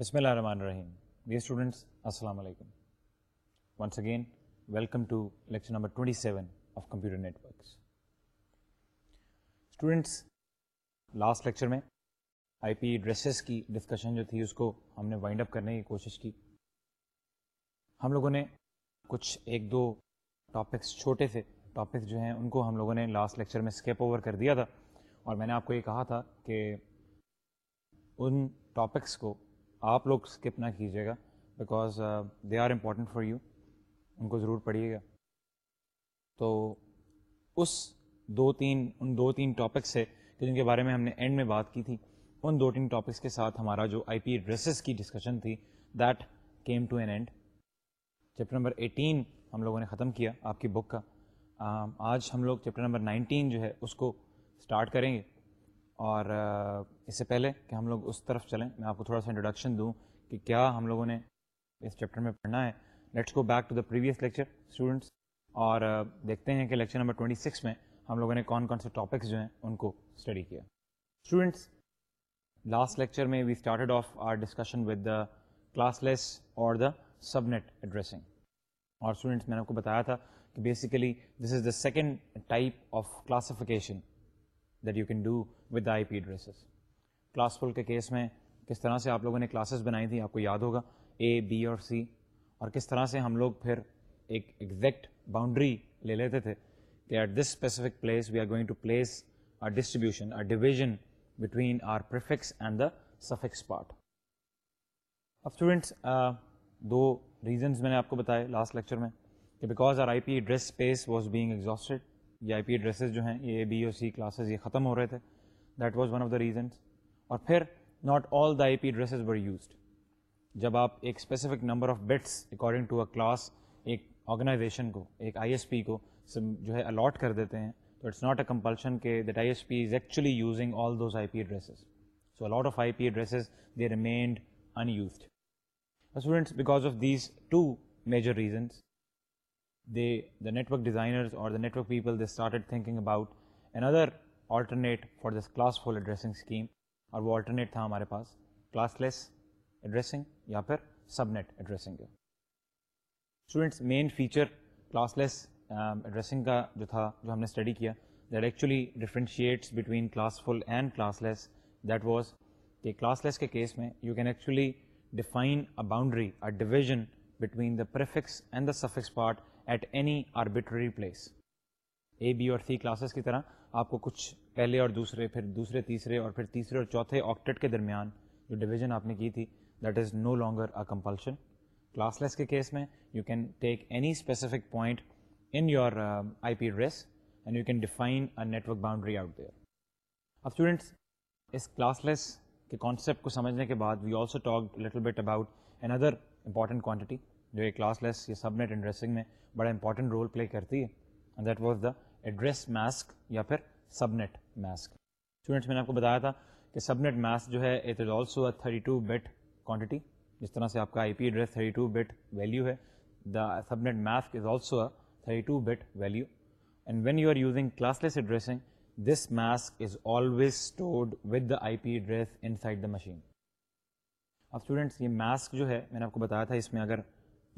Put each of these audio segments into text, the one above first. بسم اللہ الرحمن الرحیم ڈیئر اسٹوڈنٹس السلام علیکم once again welcome to lecture number 27 seven of computer networks students last lecture میں آئی پی ڈریسز کی ڈسکشن جو تھی اس کو ہم نے وائنڈ اپ کرنے کی کوشش کی ہم لوگوں نے کچھ ایک دو ٹاپکس چھوٹے سے ٹاپکس جو ہیں ان کو ہم لوگوں نے لاسٹ لیکچر میں اسکیپ اوور کر دیا تھا اور میں نے آپ کو یہ کہا تھا کہ ان ٹاپکس کو آپ لوگ اسکپ نہ کیجیے گا because they are important for you ان کو ضرور پڑھیے گا تو اس دو تین ان دو تین ٹاپکس سے جن کے بارے میں ہم نے اینڈ میں بات کی تھی ان دو تین ٹاپکس کے ساتھ ہمارا جو آئی پی ایڈریسز کی ڈسکشن تھی that came to an end chapter number eighteen ہم لوگوں نے ختم کیا آپ کی بک کا آج ہم لوگ چیپٹر نمبر نائنٹین جو ہے اس کو اسٹارٹ کریں گے اور اس سے پہلے کہ ہم لوگ اس طرف چلیں میں آپ کو تھوڑا سا انٹروڈکشن دوں کہ کیا ہم لوگوں نے اس چیپٹر میں پڑھنا ہے let's go back to the previous lecture students اور دیکھتے ہیں کہ لیکچر نمبر ٹوئنٹی سکس میں ہم لوگوں نے کون کون سے ٹاپکس جو ہیں ان کو اسٹڈی کیا اسٹوڈنٹس لاسٹ لیکچر میں we started off our discussion with the classless اور دا سب نیٹ ایڈریسنگ اور اسٹوڈنٹس میں نے آپ کو بتایا تھا کہ basically this is the second type of classification that you can do with I P addresses classful کے کیس میں کس طرح سے آپ لوگوں نے کلاسز بنائی تھیں آپ کو یاد ہوگا اے بی اور سی اور کس طرح سے ہم لوگ پھر ایک ایگزیکٹ باؤنڈری لے لیتے تھے کہ at this specific place we are going to place our distribution are division between our prefix and the suffix part اب اسٹوڈنٹس دو ریزنز میں نے آپ کو بتایا لاسٹ لیکچر میں کہ because our I P address space was being exhausted یا آئی پی ایڈریسز جو ہیں A B O C classes یہ ختم ہو رہے تھے that was one of the reasons اور پھر not all the I P addresses were used جب آپ ایک specific number of bits according to a class ایک آرگنائزیشن کو ایک آئی ایس پی کو جو ہے الاٹ کر دیتے ہیں تو اٹس ناٹ اے کمپلشن کہ that I S P is actually using all those I P addresses so a lot of I P addresses they remained unused students because of these two major reasons they the network designers اور the network people they started thinking about N other alternate for this class فلریسنگ scheme اور وہ alternate تھا ہمارے پاس classless لیس addressing یا پھر subnet addressing students main feature class لیس addressing کا جو تھا جو ہم نے اسٹڈی کیا that actually differentiates between classful and classless that was کہ کلاس لیس کے کیس میں you can actually define a boundary a division between the prefix and the suffix part at any arbitrary place A B اور C classes کی طرح آپ کو کچھ پہلے اور دوسرے پھر دوسرے تیسرے اور پھر تیسرے اور چوتھے آکٹیٹ کے درمیان جو ڈویژن آپ نے کی تھی that is no longer a compulsion classless کے کیس میں you can take any specific point in your I P address and you can define network boundary out there اب اسٹوڈنٹس اس classless کے concept کو سمجھنے کے بعد we also talk little bit about N other important quantity جو ایک class لیس یا سب نیٹ انڈریسنگ میں بڑا امپورٹنٹ رول پلے کرتی ہے that was the address mask یا پھر سب نیٹ ماسک اسٹوڈنٹس میں نے آپ کو بتایا تھا کہ سب نیٹ ماسک جو ہے it is also a thirty two bit quantity جس طرح سے آپ کا آئی پی address thirty two bit value ہے the subnet mask is also a thirty two bit value and when you are using class less addressing this mask is always stored with the I P address inside the machine اب students یہ mask جو ہے میں نے آپ کو بتایا تھا اس میں اگر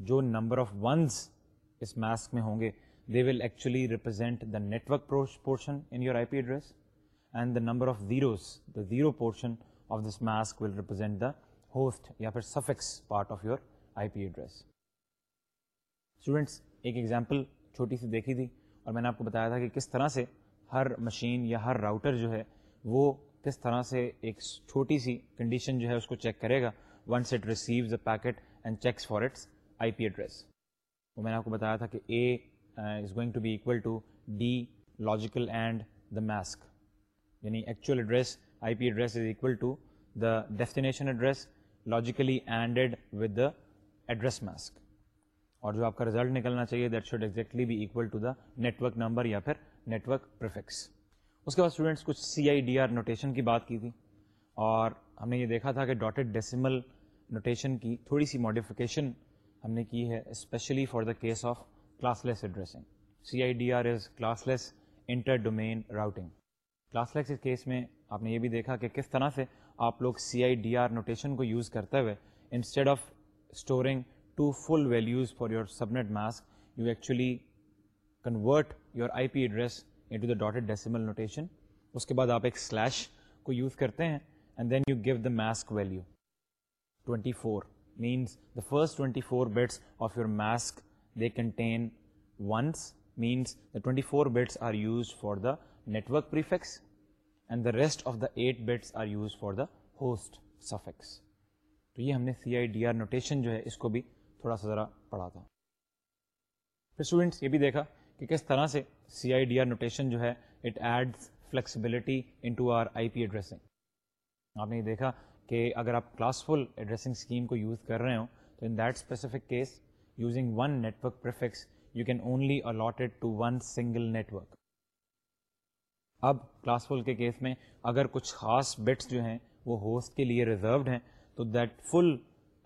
جو نمبر آف ونز اس ماسک میں ہوں گے they will actually represent the network portion in your I P address and the number of zeros the zero portion of this mask will represent the host یا پھر suffix part of your I P address students ایک example چھوٹی سی دیکھی تھی اور میں نے آپ کو بتایا تھا کہ کس طرح سے ہر مشین یا ہر راؤٹر جو ہے وہ کس طرح سے ایک چھوٹی سی کنڈیشن جو ہے اس کو چیک کرے گا once it receives a packet and checks for its I P address وہ میں نے آپ کو بتایا تھا کہ A is going to be equal to the logical and the mask یعنی actual address I P address is equal to the destination address logically ended with the address mask اور جو آپ کا رزلٹ نکلنا چاہیے that should exactly be equal to the net work number یا پھر network prefix اس کے بعد اسٹوڈنٹس کچھ C I D R notation کی بات کی تھی اور ہم نے یہ دیکھا تھا کہ ڈاٹڈ ڈیسیمل نوٹیشن کی تھوڑی سی ماڈیفکیشن ہم نے کی ہے especially for the case of class less addressing C I D R is classless inter domain routing classless case میں آپ نے یہ بھی دیکھا کہ کس طرح سے آپ لوگ C I D R notation کو یوز کرتے ہوئے instead of storing to full values for your subnet mask you actually convert your I P address in to the dotted decimal notation اس کے بعد آپ ایک سلیش کو یوز کرتے ہیں and then you give the mask value twenty four means فٹینٹی four bits تو یہ ہم نے C I D R notation جو ہے اس کو بھی تھوڑا سا ذرا پڑھا تھا یہ بھی دیکھا کہ کس طرح سے C I D R notation جو ہے یہ دیکھا کہ اگر آپ کلاس فل ایڈریسنگ اسکیم کو یوز کر رہے ہوں تو in that specific case using one network prefix you can only allotted to one single network اب کلاس فل کے کیس میں اگر کچھ خاص بٹس جو ہیں وہ ہوسٹ کے لیے ریزروڈ ہیں تو that full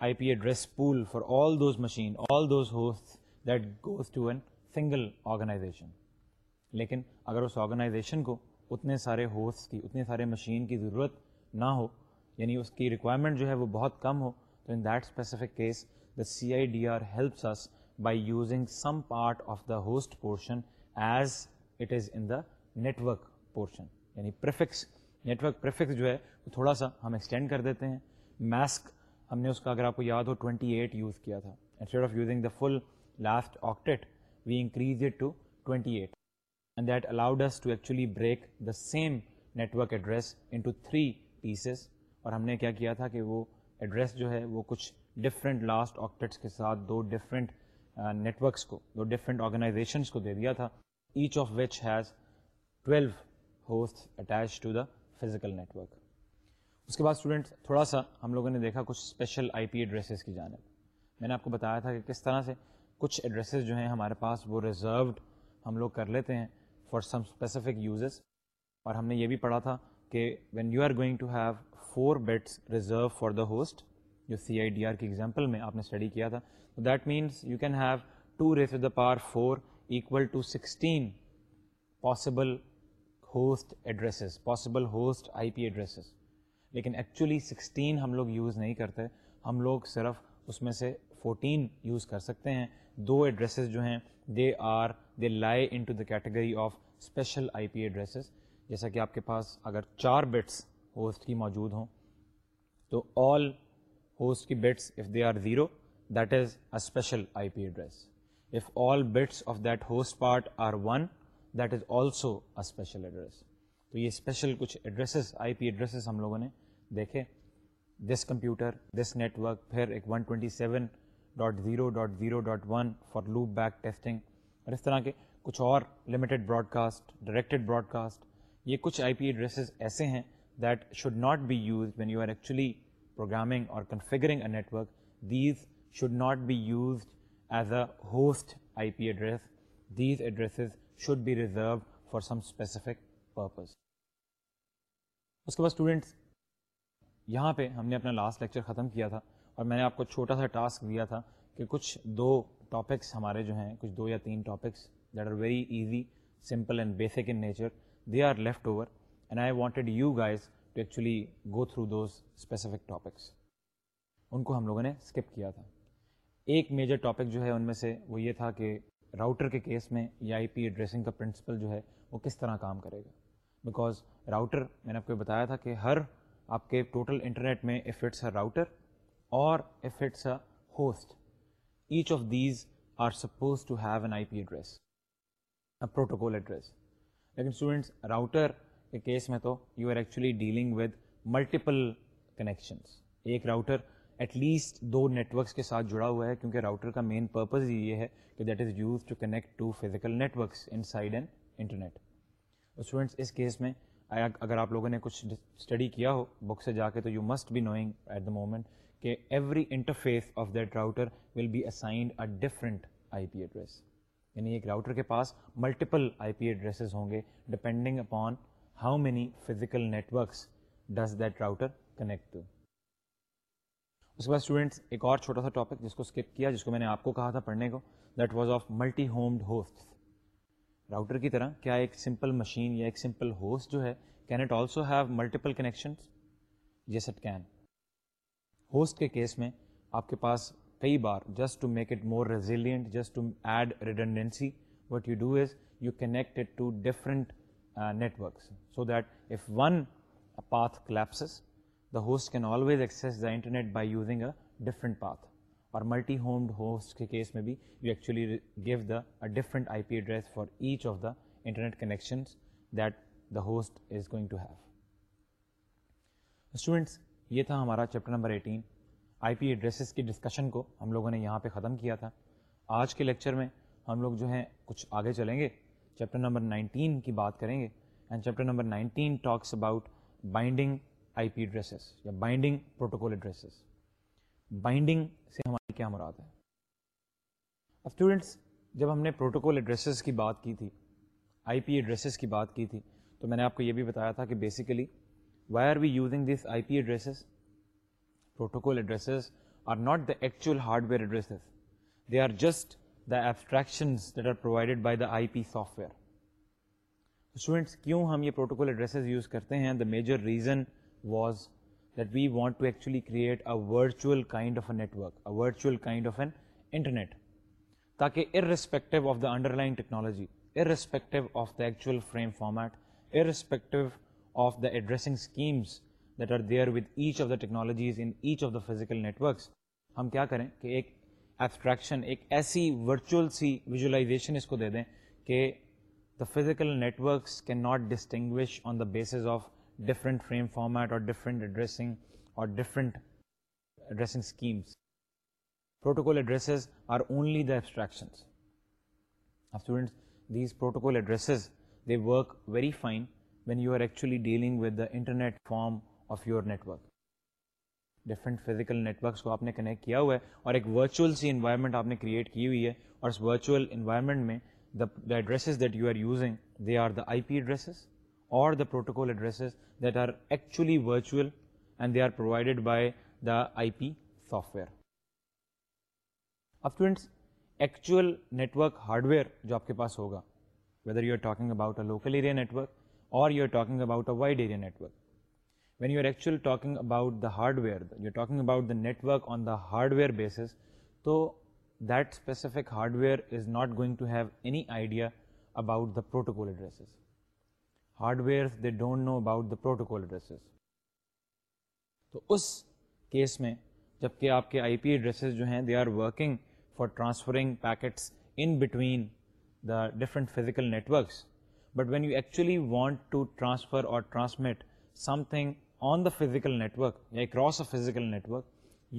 I P address pool for all those machine all those host that goes to an single organization لیکن اگر اس آرگنائزیشن کو اتنے سارے ہوسٹ کی اتنے سارے مشین کی ضرورت نہ ہو یعنی اس کی ریکوائرمنٹ جو ہے وہ بہت کم ہو تو in that specific case the C I D R helps us by using some part of the host portion as it is in the network portion یعنی پریفکس پریفکس جو ہے وہ تھوڑا سا ہم ایکسٹینڈ کر دیتے ہیں میسک ہم نے اس کا اگر آپ کو یاد ہو ٹوینٹی ایٹ یوز کیا تھا instead of using the full last octet we increase it to 28 eight and that allowed us to actually break the same network address in to three pieces اور ہم نے کیا کیا تھا کہ وہ ایڈریس جو ہے وہ کچھ ڈفرینٹ لاسٹ آکٹیٹس کے ساتھ دو ڈفرینٹ نیٹورکس کو دو ڈفرینٹ آرگنائزیشنس کو دے دیا تھا each of which has twelve host attach to the physical network اس کے بعد اسٹوڈنٹس تھوڑا سا ہم لوگوں نے دیکھا کچھ اسپیشل آئی پی ایڈریسز کی جانب میں نے آپ کو بتایا تھا کہ کس طرح سے کچھ ایڈریسز جو ہیں ہمارے پاس وہ ریزروڈ ہم لوگ کر لیتے ہیں فار سم اسپیسیفک یوزز اور ہم نے یہ بھی پڑھا تھا کہ when you are going to have four bits reserve for the host جو سی آئی ڈی آر کی ایگزامپل میں آپ نے اسٹڈی کیا تھا that means you can have two raise the power four equal to sixteen possible host addresses possible host I P addresses لیکن actually sixteen ہم لوگ یوز نہیں کرتے ہم لوگ صرف اس میں سے فورٹین یوز کر سکتے ہیں دو ایڈریسز جو ہیں they are they lie in to the category of special I P addresses جیسا کہ آپ کے پاس اگر چار بٹس ہوسٹ کی موجود ہوں تو آل ہوسٹ کی bits if they are zero that is a special I P address if all bits of that host part are one that is also a special address تو یہ special کچھ addresses I P addresses ہم لوگوں نے دیکھے this computer this network پھر ایک one twenty seven dot zero dot zero dot one for loopback testing اور اس طرح کے کچھ اور limited broadcast directed broadcast یہ کچھ آئی پی ایڈریسز ایسے ہیں that should not be use when you are actually programming اور configuring a network these should not be used as a host I P address these addresses should be reserve for some specific purpose اس کے بعد students یہاں پہ ہم نے اپنا last lecture ختم کیا تھا اور میں نے آپ کو چھوٹا سا ٹاسک دیا تھا کہ کچھ دو ٹاپکس ہمارے جو ہیں کچھ دو یا تین topics that are very easy simple and basic in nature they are left over and I wanted you guys to actually go through those specific topics ان کو ہم لوگوں نے اسکپ کیا تھا ایک میجر ٹاپک جو ہے ان میں سے وہ یہ تھا کہ راؤٹر کے کیس میں یا آئی پی ایڈریسنگ کا پرنسپل جو ہے وہ کس طرح کام کرے گا بیکاز راؤٹر میں نے آپ کو بتایا تھا کہ ہر آپ کے ٹوٹل انٹرنیٹ میں اف اٹس اے راؤٹر اور if it's a host each of these are suppose to have an I P address protocol address لیکن اسٹوڈنٹس راؤٹر کے کیس میں تو you are actually dealing with multiple connections ایک router at least دو networks کے ساتھ جڑا ہوا ہے کیونکہ راؤٹر کا مین پرپز یہ ہے کہ that is use to connect to physical networks inside and internet students اس کیس میں اگر آپ لوگوں نے کچھ اسٹڈی کیا ہو بک سے جا کے تو you must be knowing at the moment کہ every interface of that router will be assigned a different I P address یعنی ایک راؤٹر کے پاس ملٹیپل آئی پی ایڈریسز ہوں گے depending upon how many physical networks does that router connect اس کے بعد اسٹوڈنٹس ایک اور چھوٹا سا ٹاپک جس کو اسکپ کیا جس کو میں نے آپ کو کہا تھا پڑھنے کو that was of multi homed host router کی طرح کیا ایک سمپل مشین یا ایک سمپل ہوسٹ جو ہے can it also have multiple connection host کے کیس میں آپ کے پاس کئی بار just to make it more resilient just to add redundancy what you do is you connect to different networks so that if one path collapses the host can always access the internet by using a different path اور multi homed host کے case میں بھی you actually give the a different I P address for each of the internet connection that the host is going to have students یہ تھا ہمارا chapter number eighteen I P addresses کی discussion کو ہم لوگوں نے یہاں پہ ختم کیا تھا آج کے لیکچر میں ہم لوگ جو ہیں کچھ آگے چلیں گے چیپٹر نمبر نائنٹین کی بات کریں گے and chapter number nineteen talks about binding I P addresses یا بائنڈنگ پروٹوکول ایڈریسز بائنڈنگ سے ہماری کیا مراد ہے اب اسٹوڈینٹس جب ہم نے پروٹوکول ایڈریسز کی بات کی تھی آئی پی ایڈریسز کی بات کی تھی تو میں نے آپ کو یہ بھی بتایا تھا کہ basically why are we using this I P addresses protocol addresses are not the actual hardware addresses they are just the abstraction کیوں ہم یہ پروٹوکول یوز کرتے ہیں irrespective of the under line technology irrespective of the actual frame format irrespective of the addressing schemes that are there with each of the technologies networks ہم کیا کریں کہ ایک abstraction ایک ایسی virtual سی visualisation اس کو دے دیں کہ the physical networks can not distinguish on the basis of different frame format اور ڈفرنٹ اور different schemes protocol addresses are only the abstractions students these protocol addresses they work very fine when you are actually dealing with the internet form of your network different physical networks کو آپ نے connect کیا ہوا ہے اور ایک virtual سی environment آپ نے کریٹ کی ہوئی ہے اور اس ورچوئل انوائرمنٹ میں the addresses that you are using they are the I P addresses اور the protocol addresses that are actually virtual and they are provided by the I P software افٹوینڈس actual network hardware جو آپ کے پاس ہوگا whether you are talking about a local area network اور you are talking about a wide area network when you are actual talking about the hardware talking about the network on the hardware basis تو that specific hardware is not going to have any idea about the protocols hardware they don't know about the protocols تو اس case میں جبکہ آپ کے I P addresses جو ہیں they are working for transferring packets in between the different physical networks but when you actually want to transfer اور transmit something on the physical network یا across a physical network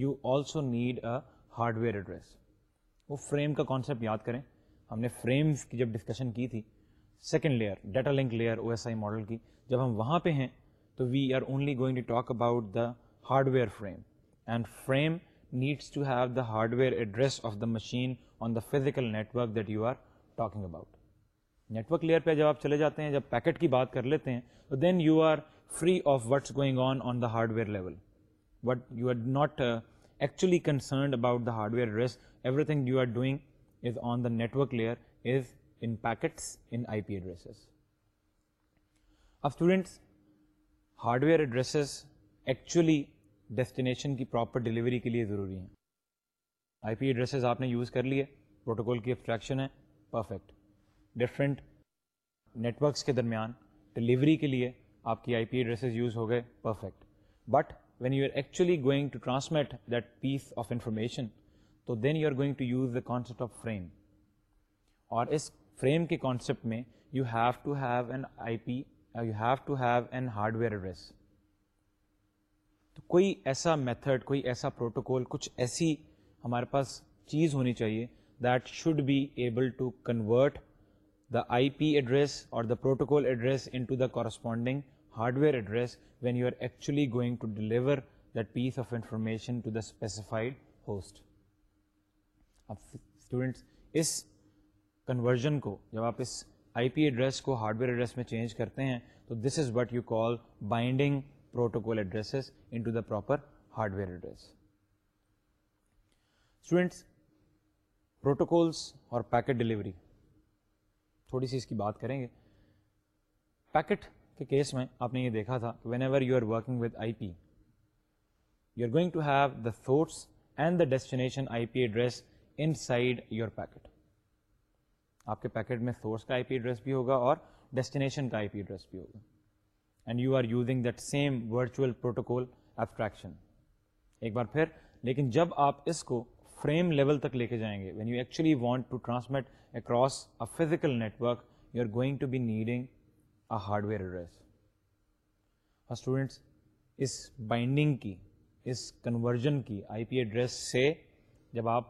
you also need a hardware address وہ frame کا concept یاد کریں ہم نے frames کی جب ڈسکشن کی تھی second layer data link layer O S I model کی جب ہم وہاں پہ ہیں تو we are only going to talk about the hardware frame and frame needs to have the hardware address of the machine on the physical network that you are talking about network layer پہ جب آپ چلے جاتے ہیں جب packet کی بات کر لیتے ہیں تو then you are free of what's going on on the hardware level what you are not actually concerned about the hardware address everything you are doing is on the network layer is in packets in I P addresses اب students hardware addresses actually destination کی proper delivery کے لیے ضروری ہیں آئی P addresses آپ نے use کر لیے پروٹوکال کی فریکشن ہیں پرفیکٹ ڈفرنٹ نیٹورکس کے درمیان ڈلیوری کے لیے آپ کی آئی پی ایڈریسز یوز ہو گئے perfect but when you are actually going to transmit that piece of information تو then you are going to use the concept of frame اور اس فریم کے کانسیپٹ میں you have to have an I P you have to have an hardware address تو کوئی ایسا method کوئی ایسا پروٹوکول کچھ ایسی ہمارے پاس چیز ہونی چاہیے that should be able to the I P address اور the protocol address in to the corresponding hardware address when you are actually going to deliver that piece of information to the specified host اب students conversion کو جب آپ اس I P address کو hardware address میں change کرتے ہیں تو this is what you call binding protocol addresses in to the proper hard where address students protocols اور پیکٹ ڈلیوری تھوڑی سی اس کی بات کریں گے پیکٹ کے کیس میں آپ نے یہ دیکھا تھا whenever you are working with I P you are going to have the source and the destination I P address inside your packet آپ کے پیکٹ میں سورس کا آئی پی ایڈریس بھی ہوگا اور ڈیسٹینیشن کا آئی پی ایڈریس بھی ہوگا and you are using that same virtual protocol abstraction ایک بار پھر لیکن جب آپ اس کو فریم لیول تک لے کے جائیں گے when you actually want to transmit across a physical network you are going to be needing hardware address اور اسٹوڈینٹس اس بائنڈنگ کی اس کنورژن کی آئی پی ایڈریس سے جب آپ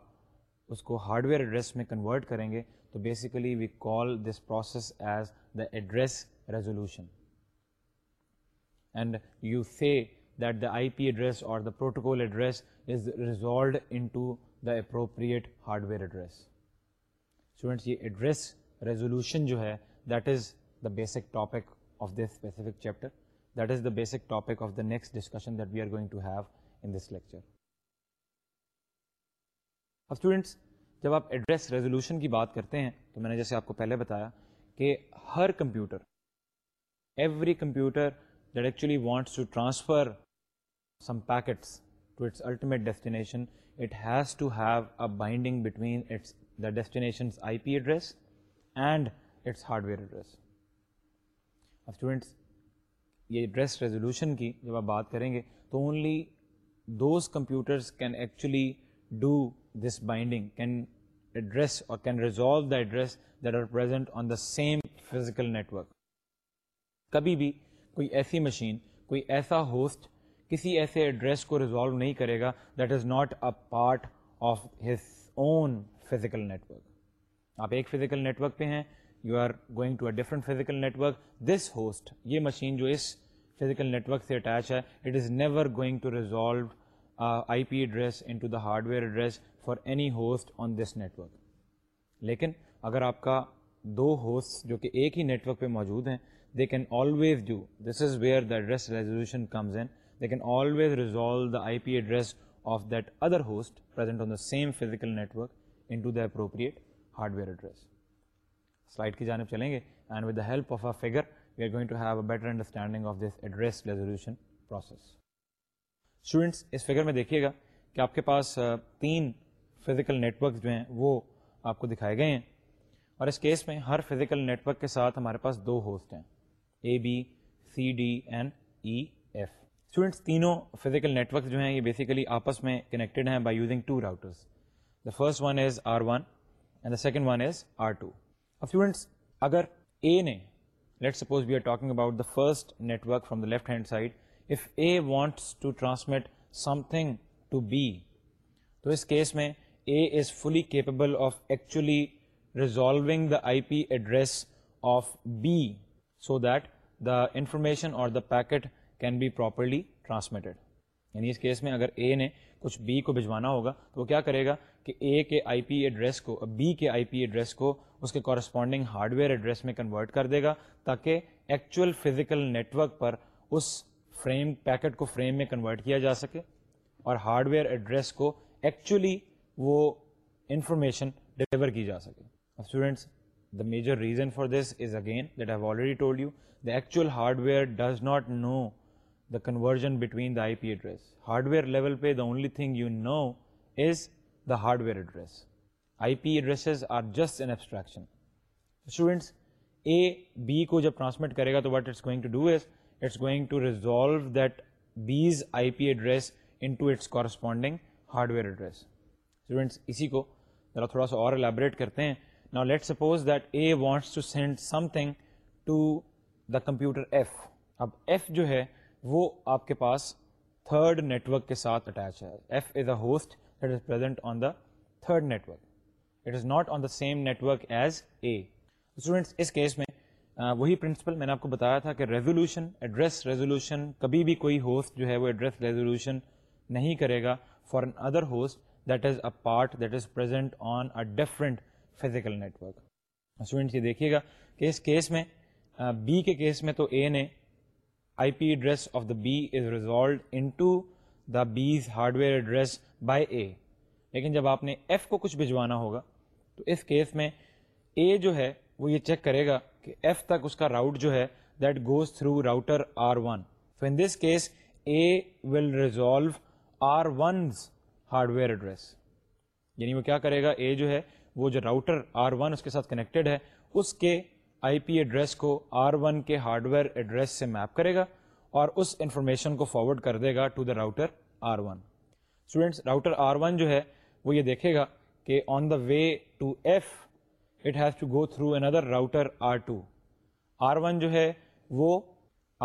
اس کو ہارڈ ویئر ایڈریس میں کنورٹ کریں گے تو basically we call this process as the address resolution and you say that the I P address اور the protocol address is resolved in to the appropriate hardware address students یہ address resolution جو ہے that is basic topic of دسکٹر that is the basic topic of the next discussion جب آپ address resolution کی بات کرتے ہیں تو میں نے جیسے آپ کو پہلے بتایا کہ ہر کمپیوٹر ایوری کمپیوٹر اب اسٹوڈینٹس یہ ایڈریس ریزولوشن کی جب آپ بات کریں گے تو only those computers can actually do this binding can address اور can resolve the address that are present on the same physical network کبھی بھی کوئی ایسی مشین کوئی ایسا ہوسٹ کسی ایسے ایڈریس کو ریزالو نہیں کرے گا that is not a part of his own physical network آپ ایک فزیکل نیٹورک پہ ہیں you are going to a physical network this host یہ مشین جو اس فزیکل نیٹ ورک سے اٹیچ ہے it is never going to resolve I P address in to the hardware address for any host on this network لیکن اگر آپ کا دو host جو کہ ایک ہی نیٹ ورک پہ موجود ہیں they can always do this is where the address resolution comes in they can always resolve the I P address of that other host present on the same physical network the appropriate hardware address slide کی جانب چلیں گے and the help of a figure we are going to have a better understanding of this address resolution process students اس figure میں دیکھیے گا کہ آپ کے پاس تین فزیکل نیٹورک جو ہیں وہ آپ کو دکھائے گئے ہیں اور اس کیس میں ہر فزیکل نیٹ ورک کے ساتھ ہمارے پاس دو ہوسٹ ہیں A B C D and E F students تینوں فزیکل نیٹ ورک جو ہیں یہ بیسیکلی آپس میں کنیکٹڈ ہیں by using two routers the first one is R one and the second one is R two students اگر A نے let suppose we are talking about the first network from the left hand side if A wants to transmit something to B تو اس case میں A is fully capable of actually resolving the I P address of B so that the information اور the packet can be properly transmitted یعنی اس case میں اگر A نے کچھ بی کو بھجوانا ہوگا تو وہ کیا کرے گا کہ اے کے آئی پی ایڈریس کو بی کے آئی پی ایڈریس کو اس کے کورسپونڈنگ ہارڈ ویئر ایڈریس میں کنورٹ کر دے گا تاکہ ایکچوئل فزیکل نیٹورک پر اس فریم پیکٹ کو فریم میں کنورٹ کیا جا سکے اور ہارڈ ویئر ایڈریس کو ایکچولی وہ انفارمیشن ڈلیور کی جا سکے students the major reason for this is again that I already told you the actual hardware does not know the conversion between the I P address hardware level پہ the only thing you know is the hardware address I P addresses are just an abstraction students A B کو جب transmit کرے گا تو what it's going to do is it's going to resolve that B's I P address into its corresponding hardware address students اسی کو ذرا تھوڑا سا اور الیبوریٹ کرتے ہیں نا let suppose that A wants to send something to the computer F اب ایف جو ہے وہ آپ کے پاس تھرڈ نیٹ ورک کے ساتھ اٹیچ ہے F is a host that is present on the third network it is not on the same network as A students اس کیس میں وہی پرنسپل میں نے آپ کو بتایا تھا کہ ریزولوشن ایڈریس ریزولوشن کبھی بھی کوئی ہوسٹ جو ہے وہ ایڈریس ریزولوشن نہیں کرے گا for N other host that is a part that is present on a different physical network students یہ دیکھیے گا کہ اس کیس میں بی کے کیس میں تو اے نے I P address of the B is resolved in to the B's hardware address by A لیکن جب آپ نے ایف کو کچھ بھجوانا ہوگا تو اس کیس میں اے جو ہے وہ یہ چیک کرے گا کہ ایف تک اس کا راؤٹ جو ہے that goes through router R one so in this case A will resolve R one's hardware address یعنی وہ کیا کرے گا اے جو ہے وہ جو راؤٹر آر ون اس کے ساتھ کنیکٹڈ ہے اس کے آئی پی ایڈریس کو آر ون کے ہارڈ ویئر ایڈریس سے میپ کرے گا اور اس انفارمیشن کو فارورڈ کر دے گا to the router R one students router R one جو ہے وہ یہ دیکھے گا کہ on the way to F it has to go through another router R two R one جو ہے وہ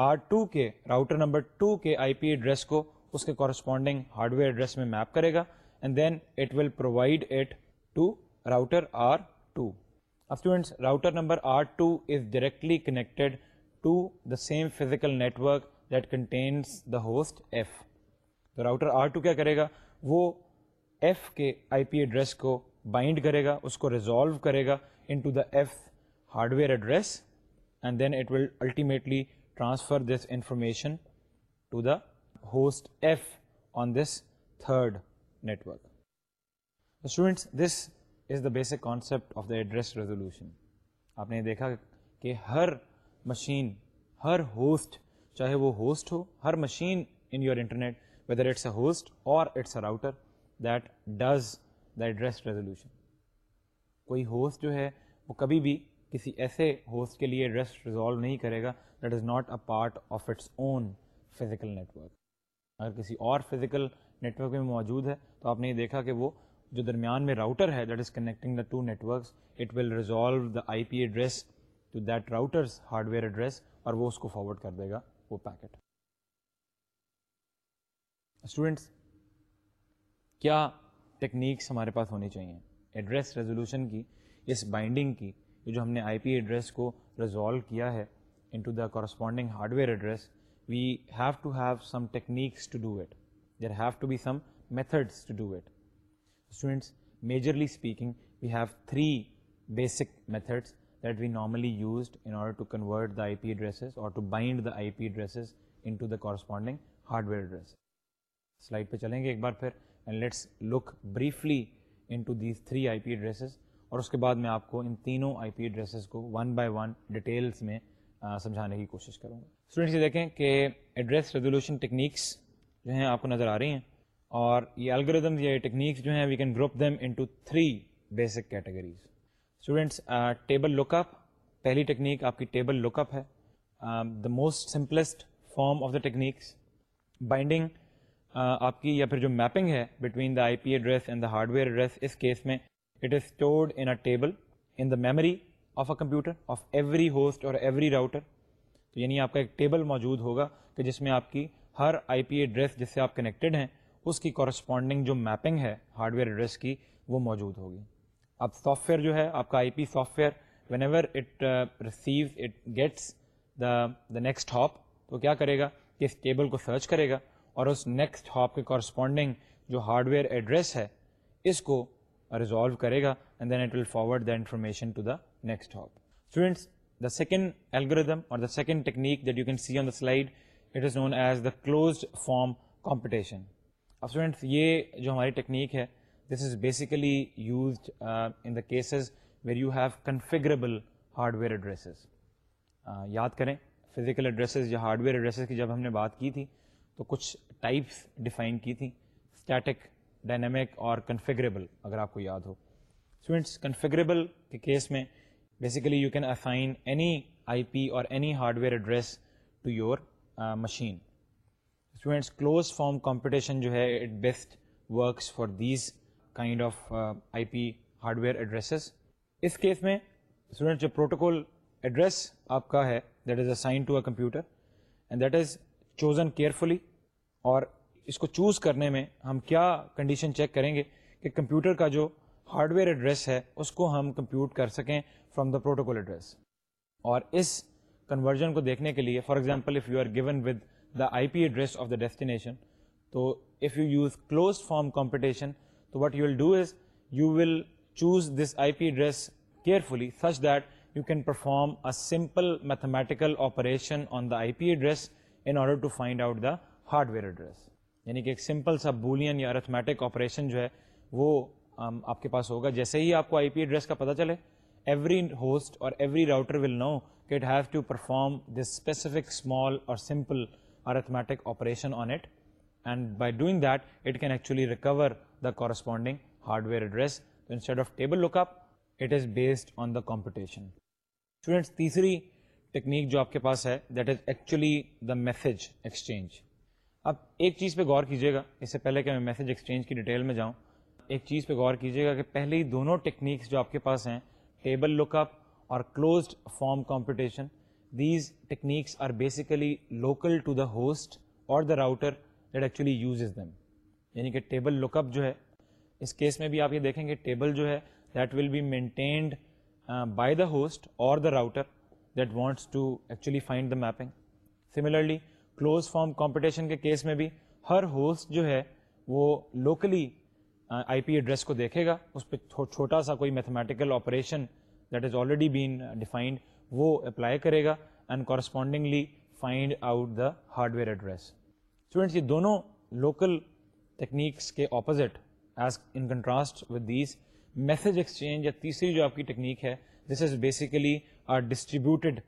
آر ٹو کے راؤٹر نمبر ٹو کے آئی پی ایڈریس کو اس کے کورسپونڈنگ ہارڈ ویئر ایڈریس میں میپ کرے گا and then it will provide it to router R two students router number R two is directly connected to the same physical network that contains the host F تو router R two کیا کرے گا وہ F کے I P address کو bind کرے گا اس کو ریزالو کرے گا ان to the F hardware address and then it will ultimately transfer this information to the host F on this third network students this is the basic concept of the address resolution آپ نے دیکھا کہ ہر machine ہر host چاہے وہ host ہو ہر machine in your internet whether it's a host اور it's a router that does the address resolution کوئی ہوسٹ جو ہے وہ کبھی بھی کسی ایسے ہوسٹ کے لیے ایڈریس ریزالو نہیں کرے گا that is not a part of its own physical network اگر کسی اور فزیکل نیٹورک میں موجود ہے تو آپ نے یہ دیکھا کہ وہ جو درمیان میں راؤٹر ہے that is connecting the two networks it will resolve the I P address to that routers hardware address اور وہ اس کو فارورڈ کر دے گا وہ پیکٹ اسٹوڈینٹس کیا ٹیکنیکس ہمارے پاس ہونی چاہیے ایڈریس ریزولوشن کی اس بائنڈنگ کی جو ہم نے آئی پی ایڈریس کو ریزالو کیا ہے ان to the corresponding hardware address we have to have some techniques to do it there have to be some methods to do it students majorly speaking we have three basic methods that we normally used in order to convert the I P addresses اور to bind the I P addresses in to the corresponding hardware address slide پہ چلیں گے ایک بار پھر and let's look briefly in to these three I P addresses اور اس کے بعد میں آپ کو ان تینوں آئی پی ایڈریسز کو ون بائی ون ڈیٹیلس میں سمجھانے کی کوشش کروں گا اسٹوڈینٹس یہ دیکھیں کہ ایڈریس ریزولوشن ٹیکنیکس جو ہیں آپ کو نظر آ رہی ہیں اور یہ الگریدمز یا ٹیکنیکس جو ہیں we can group them in to three basic categories students table look up پہلی ٹیکنیک آپ کی ٹیبل لک اپ ہے the most simplest form of the techniques binding آپ کی یا پھر جو میپنگ ہے between the I P address and the hardware address اس کیس میں it is stored in a table in the memory of a computer of every host اور every router تو یعنی آپ کا ایک ٹیبل موجود ہوگا کہ جس میں آپ کی ہر آئی پی ایڈریس جس سے آپ کنیکٹیڈ ہیں اس کی کورسپونڈنگ جو میپنگ ہے ہارڈ ویئر ایڈریس کی وہ موجود ہوگی اب سافٹ ویئر جو ہے آپ کا آئی P software whenever it receive it gets the the next hop تو کیا کرے گا کہ اس ٹیبل کو سرچ کرے گا اور اس نیکسٹ ہاپ کے کورسپونڈنگ جو ہارڈ ویئر ایڈریس ہے اس کو ریزالو کرے گا and then it will forward the information to the next hop students the second algorithm اور the second technique that you can see on the slide it is known as the closed form computation اب students یہ جو ہماری technique ہے this is basically used in the cases where you have configurable hardware addresses یاد کریں physical addresses یا hardware addresses کی جب ہم نے بات کی تھی تو کچھ ٹائپس ڈیفائن کی تھیں اسٹیٹک ڈائنامک اور کنفیگریبل اگر آپ کو یاد ہو اسٹوڈینٹس کنفیگریبل کے کیس میں basically you can assign any I P اور any hardware address to your machine students close form competition جو ہے it best works for these kind of I P hardware addresses اس case میں students جو protocol address آپ کا ہے that is assign to a computer and that is chosen carefully اور اس کو چوز کرنے میں ہم کیا کنڈیشن چیک کریں گے کہ کمپیوٹر کا جو ہارڈ ویئر ایڈریس ہے اس کو ہم کمپیوٹ کر سکیں فرام دا پروٹوکول ایڈریس اور اس کنورژن کو دیکھنے کے لیے for example if you are given with the I P address of the destination تو if you use closed form computation تو what you will do is you will choose this I P address carefully such that you can perform a simple mathematical operation on the I P address in order to find out the hardware address یعنی کہ ایک simple سب Boolean یا arithmetic operation جو ہے وہ آپ کے پاس ہوگا جیسے ہی آپ کو آئی پی ایڈریس کا پتا چلے ایوری ہوسٹ اور every router will know Kate have to perform this specific small اور simple arithmetic operation on it and by doing that it can actually recover the corresponding hardware address instead of table look up it is based on the computation students تیسری technique جو آپ کے پاس ہے that is actually the message exchange اب ایک چیز پہ غور کیجیے گا اس سے پہلے کیا میں میسیج ایکسچینج کی ڈیٹیل میں جاؤں ایک چیز پہ غور کیجیے گا کہ پہلی دونوں ٹیکنیکس جو آپ کے پاس ہیں ٹیبل لک اپ اور closed form computation these techniques are basically local to the host اور the router that actually uses them یعنی کہ ٹیبل لک اپ جو ہے اس کیس میں بھی آپ یہ دیکھیں گے ٹیبل جو ہے that will be maintained by the host اور the router that wants to actually find the mapping similarly close form computation کے کیس میں بھی ہر ہوسٹ جو ہے وہ لوکلی آئی پی ایڈریس کو دیکھے گا اس پہ چھوٹا سا کوئی mathematical operation that is already been defined وہ اپلائی کرے گا and correspondingly find out the hardware address students یہ دونوں لوکل ٹیکنیکس کے opposite as in contrast with these message exchange یا تیسری جو آپ کی ٹیکنیک ہے this is basically a distributed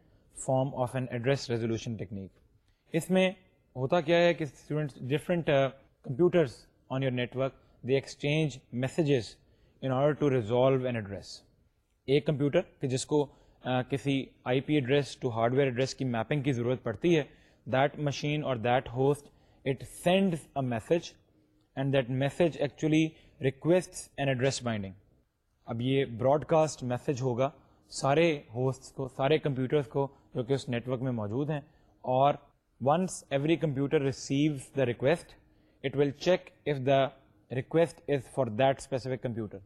form of an address resolution technique اس میں ہوتا کیا ہے کہ students different computers on your network they exchange messages in order to resolve an address ایک کمپیوٹر کہ جس کو کسی I P address to hardware address کی میپنگ کی ضرورت پڑتی ہے دیٹ مشین اور that host it send a message and that message actually request an address binding اب یہ براڈ کاسٹ میسج ہوگا سارے ہوسٹ کو سارے کمپیوٹرس کو جو کہ اس نیٹورک میں موجود ہیں اور once every computer receives the request it will check if the request is for that specific computer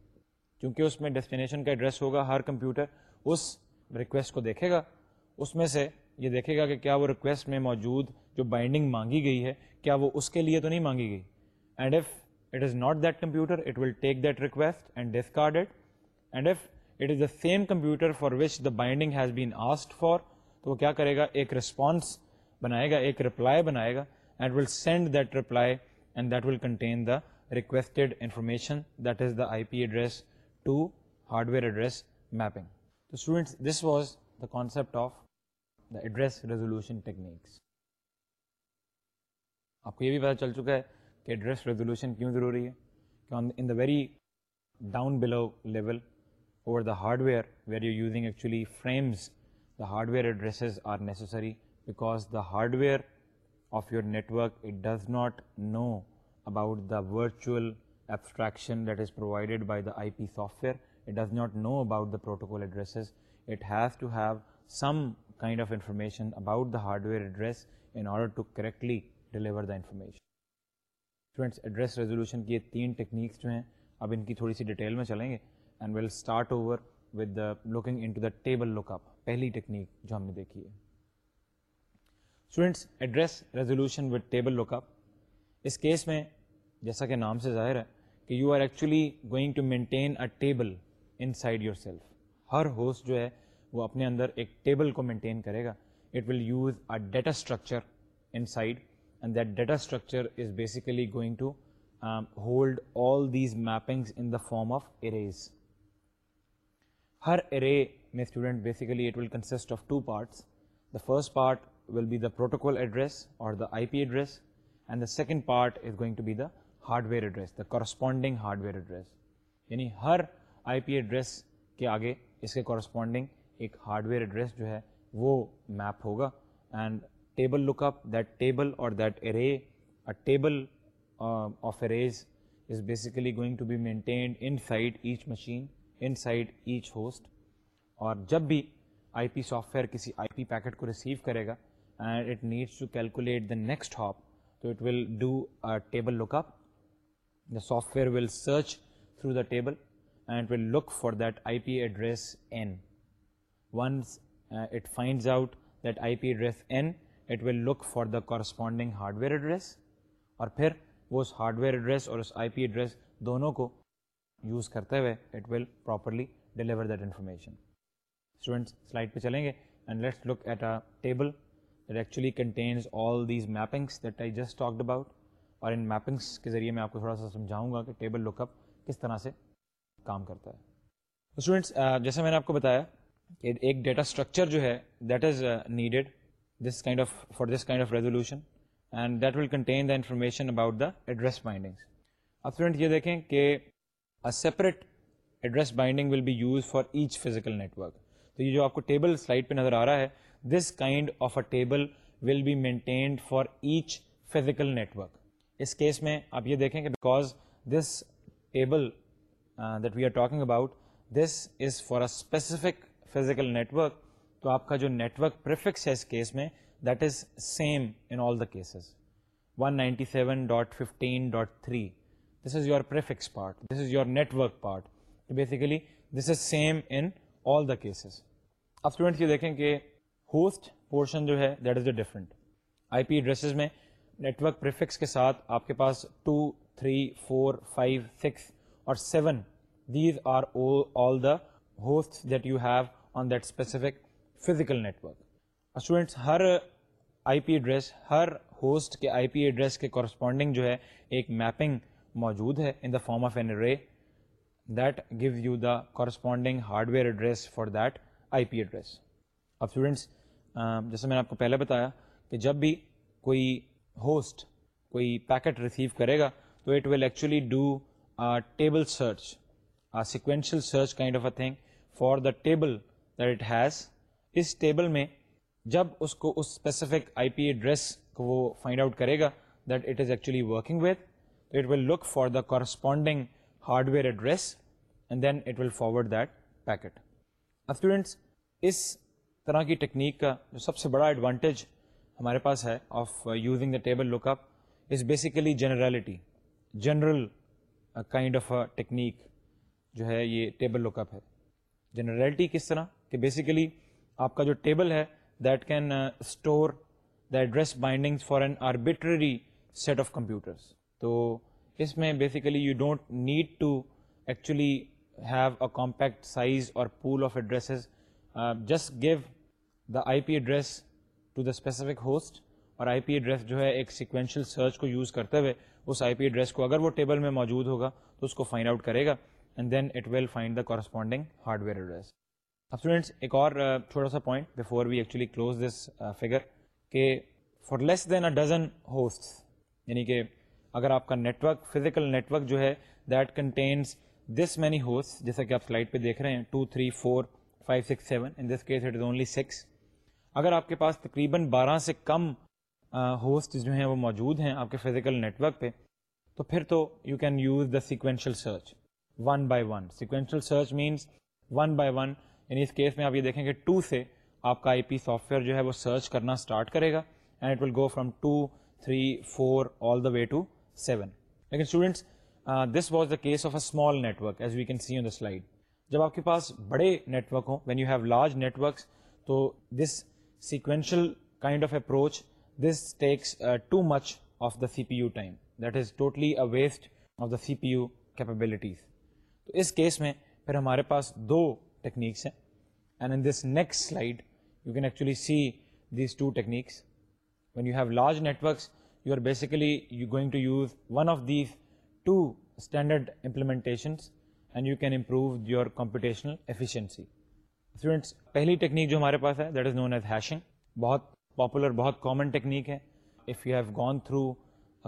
کیونکہ اس میں ڈیسٹینیشن کا ایڈریس ہوگا ہر کمپیوٹر اس ریکویسٹ کو دیکھے گا اس میں سے یہ دیکھے گا کہ کیا وہ ریکویسٹ میں موجود جو بائنڈنگ مانگی گئی ہے کیا وہ اس کے لیے تو نہیں مانگی گئی and if it is not that computer it will take that request and discard it and if it is the same computer for which the binding has been asked for تو وہ کیا کرے گا ایک رسپانس بنائے گا ایک reply بنائے گا and will send that reply and that will contain the requested information that is the I P address to hardware address mapping تو students this was the concept of the address resolution techniques آپ کو یہ بھی پتا چل چکا ہے کہ ایڈریس ریزولوشن کیوں ضروری ہے کہ in the the very down below level over hardware where you using actually frames the hardware addresses are necessary because the hardware of your network it does not know about the virtual abstraction that is provided by the I P software it does not know about the protocol addresses it have to have some kind of information about the hardware address in order to correctly deliver the information address resolution کی یہ تین techniques جو ہیں اب ان کی تھوڑی سی detail میں چلیں گے and will start over with the looking in to the table look up پہلی ٹیکنیک جو ہم نے دیکھی ہے students address resolution with table look up اس کیس میں جیسا کہ نام سے ظاہر ہے کہ you are actually going to maintain a table inside yourself ہر ہوسٹ جو ہے وہ اپنے اندر ایک ٹیبل کو مینٹین کرے گا it will use a data structure inside and that data structure is basically going to hold all these mappings in the form of arrays ہر ارے میں student basically it will consist of two parts the first part will be the protocol address اور the I P address and the second part is going to be the hardware address the corresponding hardware address یعنی ہر I P address کے آگے اس کے corresponding ایک hardware address جو ہے وہ میپ ہوگا and table look up that table اور that array a table of arrays is basically going to be maintained inside each machine inside each host اور جب بھی I P software کسی I P packet کو receive کرے گا and it needs to calculate the next hop تو it will do table look up the software will search through the table and will look for that I P address and once it finds out that I P address and it will look for the corresponding hardware address اور پھر وہ اس hardware address اور اس I P address دونوں کو use کرتے ہوئے it will properly slide that information and slide پہ چلیں گے and let's look contains that actually contains all these mappings that I just اور ان میپنگس کے ذریعے میں آپ کو تھوڑا سا سمجھاؤں گا کہ ٹیبل لک اپ کس طرح سے کام کرتا ہے اسٹوڈینٹس جیسے میں نے آپ کو بتایا کہ ایک ڈیٹا اسٹرکچر جو ہے that is needed this kind of for this kind of resolution and that will contain the information about the address bindings اب اسٹوڈنٹ یہ دیکھیں کہ separate address binding will be use for each physical network تو یہ جو آپ کو table slide پہ نظر آ رہا ہے this kind of a table will be maintained for each physical network اس کیس میں آپ یہ دیکھیں کہ because this table that we are talking about this is for a specific physical network تو آپ کا جو نیٹورک پریفکس ہے اس کیس میں that is same in all the cases one ninety seven dot fifteen part this this is your part part this is your network part basically this is same in all the cases اب student یہ دیکھیں کہ host portion جو ہے that is a different I P addresses میں network prefix کے ساتھ آپ کے پاس two three four five six اور seven these are all the host that you have on that specific physical network students ہر آئی پی ایڈریس ہر host کے آئی پی ایڈریس کے کورسپونڈنگ جو ہے ایک میپنگ موجود ہے in the form of an array that give you the corresponding hardware address for that I P address اب اسٹوڈینٹس جیسے میں نے آپ کو پہلے بتایا کہ جب بھی کوئی ہوسٹ کوئی پیکٹ ریسیو کرے گا تو it will actually do table search sequential search kind of a thing for the table that it has اس ٹیبل میں جب اس کو اس اسپیسیفک آئی پی ایڈریس کو وہ فائنڈ آؤٹ کرے گا that it is actually working with it will look for the corresponding hardware address and then it will forward that packet اب اسٹوڈینٹس اس طرح کی ٹیکنیک کا جو سب سے بڑا ایڈوانٹیج ہمارے پاس ہے of using the table look up is basically generality general kind of technique جو ہے یہ ٹیبل لک اپ ہے جنرلٹی کس طرح کہ بیسیکلی آپ کا جو ٹیبل ہے that can store the address binding for an arbitrary set of computers تو اس میں basically you don't need to actually have a compact size اور pool of addresses just give the I P address to the specific host اور I P address جو ہے ایک sequential search کو use کرتے ہوئے اس آئی پی ایڈریس کو اگر وہ ٹیبل میں موجود ہوگا تو اس کو فائنڈ آؤٹ کرے گا and then it will find the corresponding hardware address اب اسٹوڈینٹس ایک اور سا point before we actually close this figure کہ for less than a dozen host یعنی کہ اگر آپ کا نیٹورک فزیکل نیٹ ورک جو ہے that contains this many host جیسا کہ آپ فلائٹ پہ دیکھ رہے ہیں two three four five six seven in this case it is only six اگر آپ کے پاس تقریباً بارہ سے کم ہوسٹ جو ہیں وہ موجود ہیں آپ کے فزیکل نیٹورک پہ تو پھر تو you can use the sequential search one by one sequential search means one by one یعنی اس کیس میں آپ یہ دیکھیں کہ ٹو سے آپ کا آئی پی سافٹ ویئر جو ہے وہ سرچ کرنا اسٹارٹ کرے گا and it will go from two three four all the way to seven لیکن students this was the case of a small network as we can see on the slide جب آپ کے پاس بڑے network ہوں when you have large net works تو this sequential kind of approach this takes too much of the C P U time that is totally a waste of the C P U capabilities تو اس case میں پھر ہمارے پاس دو techniques ہیں and in this next slide you can actually see these two techniques when you have large networks you are basically you going to use one of these two standard implementations and you can improve your computational efficiency students پہلی technique جو ہمارے پاس ہے that is known as hashing بہت popular بہت common technique ہے if you have gone through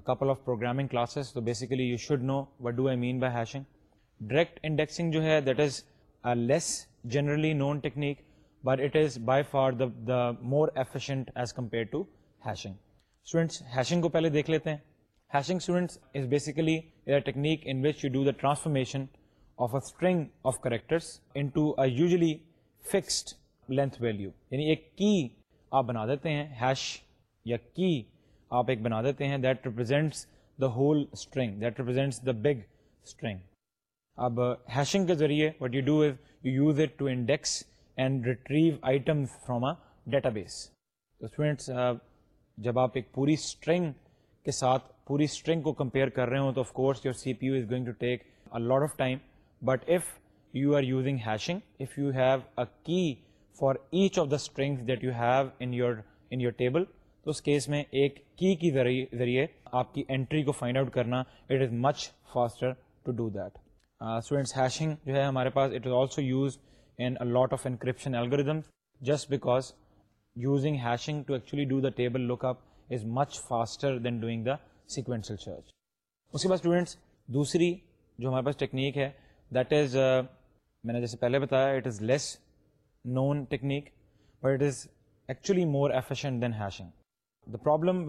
couple of programming classes تو basically you should know what do I mean by hashing direct indexing جو ہے that is less generally known technique but it is by far the the more efficient as compare to hashing hashing کو پہلے دیکھ لیتے ہیں hashing is basically technique in which you do the transformation of a string of characters into a usually fixed length value یعنی ایک کی آپ بنا دیتے ہیں ہیش یا کی آپ ایک بنا دیتے ہیں that represents the whole string that represents the big string اب ہیشنگ کے ذریعے what you do is you use it to index and retrieve item from a database تو اسٹوڈینٹس جب آپ ایک پوری اسٹرنگ کے ساتھ پوری اسٹرنگ کو کمپیئر کر رہے ہوں تو of course your C P U is going to take a lot of time but if you are using hashing you have a key for each of the string that you have in your in your table تو اس case میں ایک key کی ذریعے آپ کی entry کو find out کرنا it is much faster to do that students hashing جو ہے ہمارے پاس it is also use in lot of encryption algorithm just because using hashing to actually do the table look up is much faster than doing the sequential search اس کے بعد students دوسری جو ہمارے پاس ٹیکنیک ہے دیٹ از میں نے جیسے پہلے بتایا it is less known technique but it is actually more efficient then ہی problem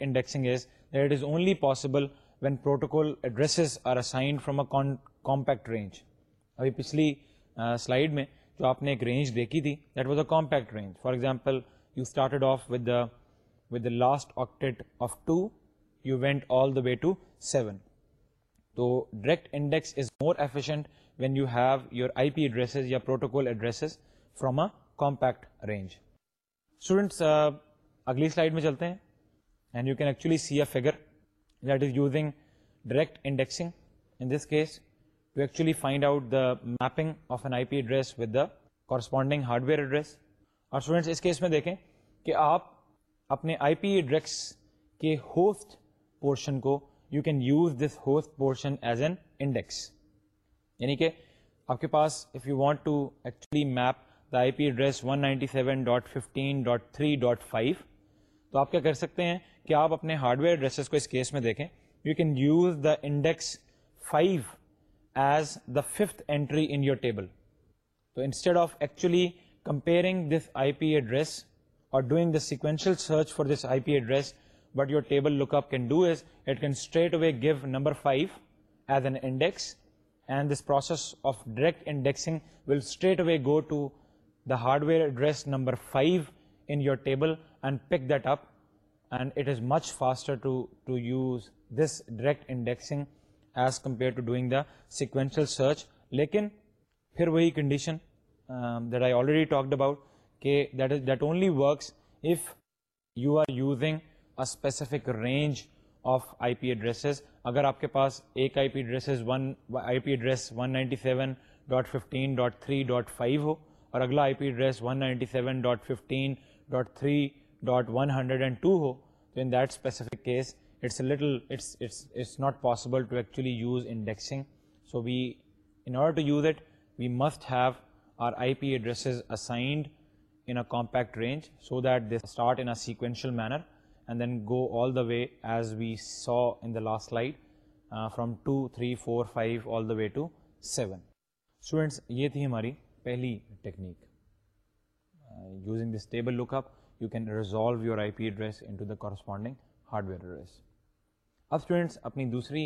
indexing is that it is only possible when protocol addresses are assigned from compact range ابھی پچھلی slide میں جو آپ نے ایک رینج دیکھی تھی that was a compact range for example you started off the last octet of two you went all the way to seven تو direct index is more efficient when you have your I P addresses یا protocol addresses from a compact range students اگلی slide میں چلتے ہیں and you can actually see a figure that is using direct indexing in this case to actually find out the mapping of an I P address with the corresponding hardware address اور students اس case میں دیکھیں کہ آپ اپنے I P address کے host portion کو you can use this host portion as an index یعنی کہ آپ کے پاس if you want to actually map I P address one ninety seven dot dot three dot five تو آپ کیا کر سکتے ہیں کہ آپ اپنے ہارڈ ویئر ایڈریسز کو اس کیس میں دیکھیں you can use the index five as the fifth entry in your table تو instead of actually comparing this I P address اور doing the sequential search for this I P address but your table look up can do is it can street way give number five as an index and this process of direct indexing will street way go to the hardware address number five in your table and pick that up and it is much faster's direct indexing as compare the sequential search لیکن پھر وہی condition that I already talked about کہ that is that only works if you are using a specific range of I P addresses اگر آپ کے پاس ایک I P addresses one I P address one ninety seven dot fifteen dot three dot five ہو اور اگلا I P address one ہو تو in that specific case it's little not possible to actually use indexing so we in order to use it we must have our I P addresses assigned in a compact range so that they start in a sequential manner and then go all the way as we saw in the last light from two three four five all the way to seven students یہ تھی ہماری پہلی technique using this table look up you can resolve your I P address in to the corresponding hardware address اب students اپنی دوسری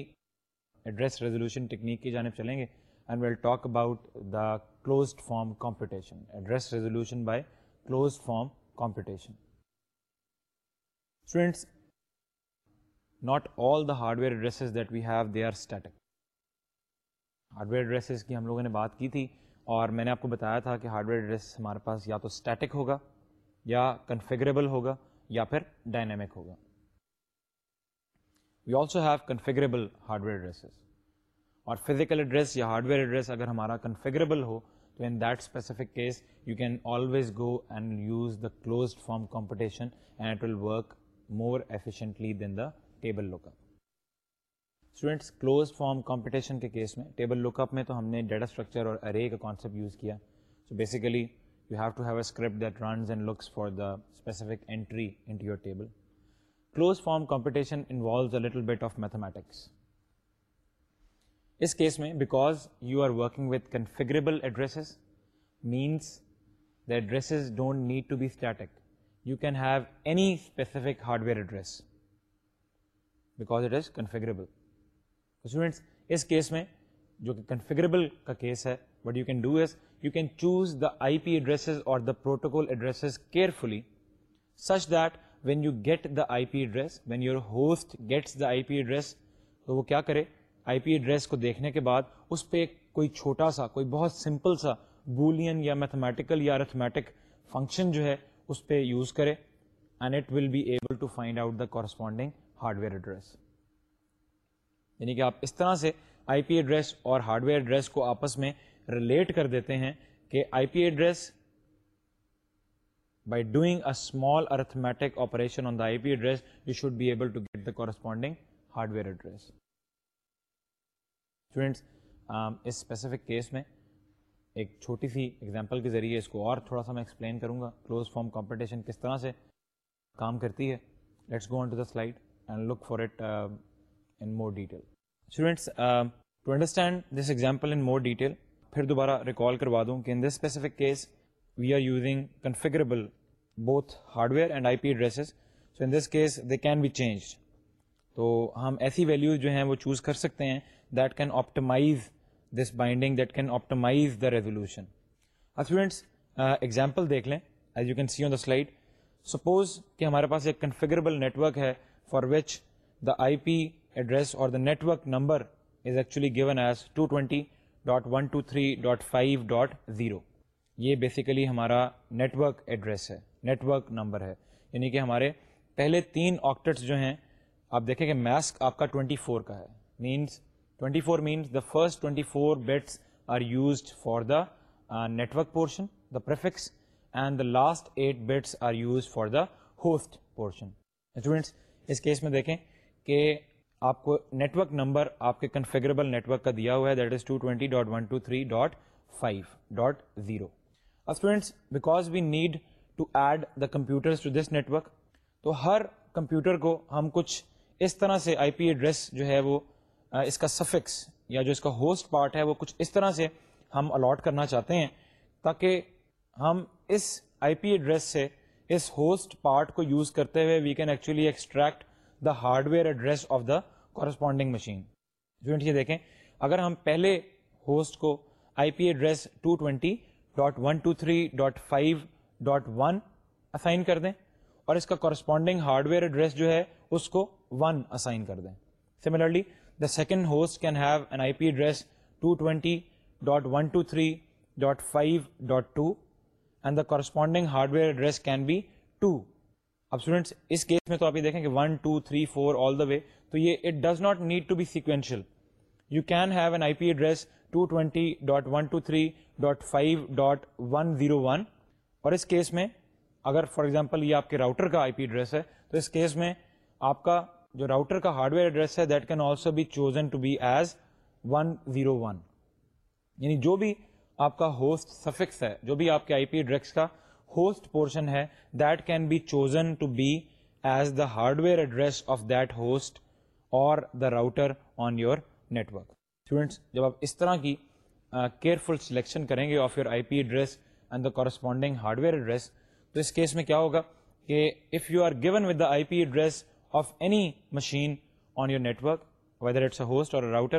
address resolution technique کی جانب چلیں گے and we'll talk about the closed form computation address resolution by closed form computation students not all the hardware addresses that we have they are static hardware addresses کی ہم لوگوں نے بات کی تھی اور میں نے آپ کو بتایا تھا کہ ہارڈ ویئر ایڈریس ہمارے پاس یا تو اسٹیٹک ہوگا یا کنفیگریبل ہوگا یا پھر ڈائنامک ہوگا we also have configurable hardware addresses اور فزیکل ایڈریس یا ہارڈ ویئر ایڈریس اگر ہمارا کنفیگریبل ہو تو in that specific case you can always go and use the closed form computation and will work more efficiently than the table up students close form computation کے case میں table look up میں تو ہم نے data structure اور array کا concept use کیا so you have to have a script that runs and looks for the specific entry into your table close form computation involves a little bit of mathematics اس case میں because you are working with configurable addresses means the addresses don't need to be static you can have any specific hardware address because it is configurable students اس case میں جو کہ configurable کا case ہے what you can do is you can choose the I P addresses اور the protocol addresses carefully such that when you get the I P address when your host gets the I P address تو وہ کیا کرے آئی پی address کو دیکھنے کے بعد اس پہ کوئی چھوٹا سا کوئی بہت سمپل سا بولین یا میتھمیٹیکل یا ارتھمیٹک فنکشن جو ہے اس پہ یوز کرے and it will be able to find out the corresponding hardware address یعنی کہ آپ اس طرح سے آئی پی ایڈریس اور ہارڈ ویئر ایڈریس کو آپس میں ریلیٹ کر دیتے ہیں کہ I P address by doing a small arithmetic operation on the I P address you should be able to get the corresponding hardware address students اس specific case میں ایک چھوٹی سی ایگزامپل کے ذریعے اس کو اور تھوڑا سا میں ایکسپلین کروں گا کلوز فارم کمپٹیشن کس طرح سے کام کرتی ہے let's go on to the slide and look for it in موریلو understand this example in more detail پھر دوبارہ ریکال کروا دوں کہ in this specific case we are using configurable both hardware and I P address so in this case they can be change تو ہم ایسی values جو ہیں وہ چوز کر سکتے ہیں that can optimize this binding that can optimize the resolution اب اسٹوڈینٹس ایگزامپل دیکھ لیں as you can see on the slide suppose کہ ہمارے پاس ایک کنفیگریبل نیٹورک ہے for which the I P address اور the network number is actually given as two dot one two three dot five dot zero یہ basically ہمارا network address ہے network number ہے یعنی کہ ہمارے پہلے تین octets جو ہیں آپ دیکھیں کہ میسک آپ کا ٹوئنٹی فور کا ہے means 24 four means the first bits four bits are the for uh, the portion portion the and and the last eight bits are use for the host portion students اس case میں دیکھیں کہ آپ کو network number آپ کے configurable network کا دیا ہوا ہے that is two twenty dot one two three dot five dot zero students because we need to add the computer to this network تو ہر کمپیوٹر کو ہم کچھ اس طرح سے آئی پی ایڈریس جو ہے وہ اس کا سفکس یا جو اس کا ہوسٹ پارٹ ہے وہ کچھ اس طرح سے ہم الاٹ کرنا چاہتے ہیں تاکہ ہم اس آئی پی ایڈریس سے اس ہوسٹ پارٹ کو یوز کرتے ہوئے we can actually extract the hardware address of the corresponding machine دیکھیں اگر ہم پہلے ہوسٹ کو I P address two twenty dot one two three dot five dot one کر دیں اور اس کا کورسپونڈنگ ہارڈ ویئر ایڈریس جو ہے اس کو ون اسائن کر دیں similarly the second host can have an I address two twenty dot one two three dot five dot two and the corresponding hardware address can be two اب students اس case میں تو آپ یہ دیکھیں کہ one two three four all the way تو یہ it does not need to be sequential you can have an I P address two twenty dot one two three dot five dot one zero one اور اس case میں اگر for example یہ آپ کے router کا آئی پی ایڈریس ہے تو اس کیس میں آپ کا جو راؤٹر کا ہارڈ ویئر ایڈریس ہے that can also be chosen to be as one zero one یعنی جو بھی آپ کا ہوسٹ سفکس ہے جو بھی آپ کے آئی پی ایڈریس کا ہوسٹ پورشن ہے that can be chosen to be as the hard address of host اور کی کیئرفل سلیکشن کریں گے کورسپونڈنگ ہارڈ ویئر ایڈریس تو اس کیس میں کیا ہوگا کہ if you are given the I P address of any machine on your network whether host اور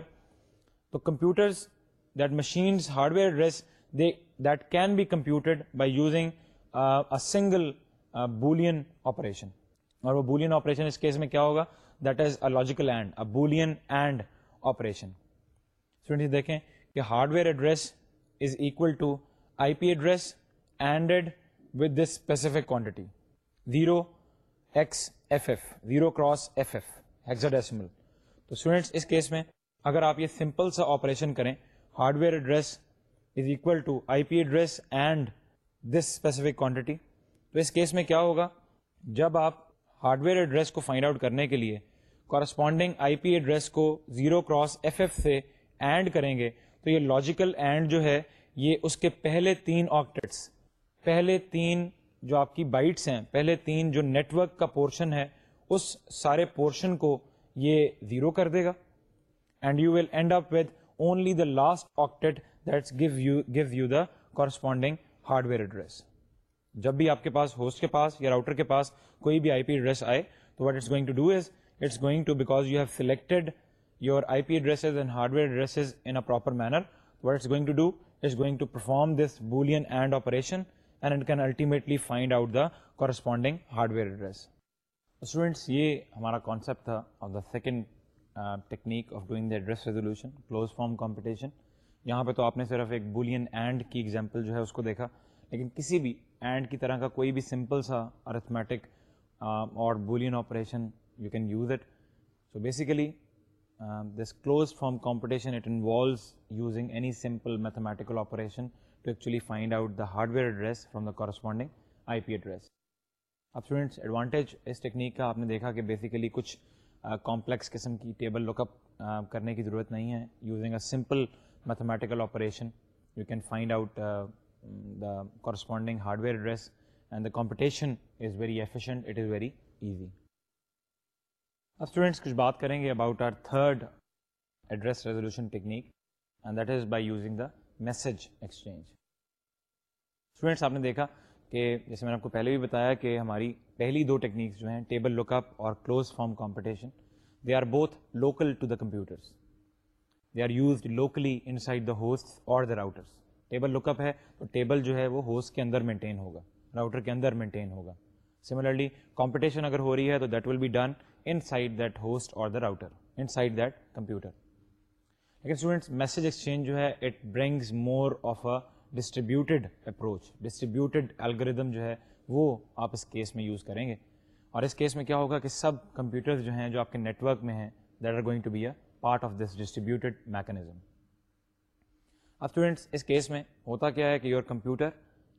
computers that can be using single boolean operation اور وہ بولین آپریشن اس کیس میں کیا ہوگا that is a logical and a boolean and operation students دیکھیں کہ hardware address is equal to I P address anded with this specific quantity zero X F F zero cross F F hexadecimal تو students اس case میں اگر آپ یہ simple سا operation کریں hardware address is equal to I P address and this specific quantity تو اس کیس میں کیا ہوگا جب آپ ہارڈ ویئر ایڈریس کو فائنڈ آؤٹ کرنے کے لیے کورسپونڈنگ آئی پی ایڈریس کو زیرو کراس ایف ایف سے اینڈ کریں گے تو یہ لاجیکل اینڈ جو ہے یہ اس کے پہلے تین آکٹس پہلے تین جو آپ کی بائٹس ہیں پہلے تین جو نیٹ ورک کا پورشن ہے اس سارے پورشن کو یہ زیرو کر دے گا and you will end up with only the last octet give you give you the corresponding hardware address جب بھی آپ کے پاس ہوسٹ کے پاس یا راؤٹر کے پاس کوئی بھی آئی پی ایڈریس آئے تو what it's going to do is it's going to because you have selected your I P addresses and hardware addresses in a proper manner what it's going to do it's going to perform this boolean and operation and can ultimately find out the corresponding hardware address students یہ ہمارا concept تھا of the second technique of doing the address resolution close form computation یہاں پہ تو آپ نے صرف ایک بولین اینڈ کی ایگزامپل جو ہے اس کو دیکھا لیکن کسی بھی اینڈ کی طرح کا کوئی بھی سمپل سا ارتھمیٹک اور Boolean operation you can use it so basically this close form computation it involves using any simple mathematical operation to actually find out the hardware address from the corresponding I P address اب students advantage اس technique کا آپ نے دیکھا کہ basically کچھ complex قسم کی ٹیبل لک اپ کرنے کی ضرورت نہیں ہے using a simple mathematical operation you can find out the corresponding hardware address and the computation is very efficient it is very easy اب اسٹوڈینٹس کچھ بات کریں گے about our third address resolution technique and that is by using the message exchange students آپ نے دیکھا کہ جیسے میں نے آپ کو پہلے بھی بتایا کہ ہماری پہلی دو ٹیکنیکس جو ہیں ٹیبل لک اپ اور close form computation they are both local to the computer they are used locally inside the host اور the routers table look up ہے تو ٹیبل جو ہے وہ ہوسٹ کے اندر مینٹین ہوگا راؤٹر کے اندر مینٹین ہوگا سملرلی کمپٹیشن اگر ہو رہی ہے تو that will be done inside that host اور the router inside that computer لیکن اسٹوڈنٹس میسج ایکسچینج جو ہے it brings more of a distributed approach distributed algorithm جو ہے وہ آپ اس کیس میں یوز کریں گے اور اس کیس میں کیا ہوگا کہ سب کمپیوٹرس جو ہیں جو آپ کے نیٹ ورک میں ہیں that are going to be a part of this distributed mechanism اب اسٹوڈینٹس اس کیس میں ہوتا کیا ہے کہ your computer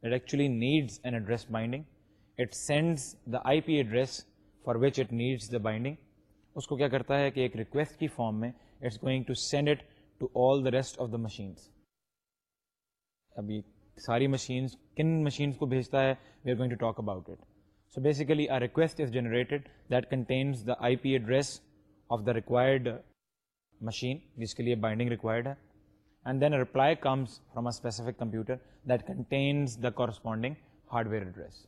it actually needs an address binding it sends the I P address for which it needs the binding اس کو کیا کرتا ہے کہ ایک ریکویسٹ کی فارم میں it's going to send it to all the rest of the machines ابھی ساری مشینس کن مشینس کو بھیجتا ہے we are going to talk about it so basically a request is generated that contains the I P address of the required machine جس کے لیے binding required ہے and then reply comes from a specific computer that contains the corresponding hardware address